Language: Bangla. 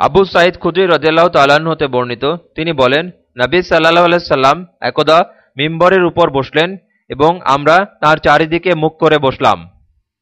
আবু সাইদ খুদ্রি রদিয়াল্লাহ তালাহ হতে বর্ণিত। তিনি বলেন, নবী সাল্লাহ আলাইসাল্লাম একদা মিম্বরের উপর বসলেন এবং আমরা তার চারিদিকে মুখ করে বসলাম।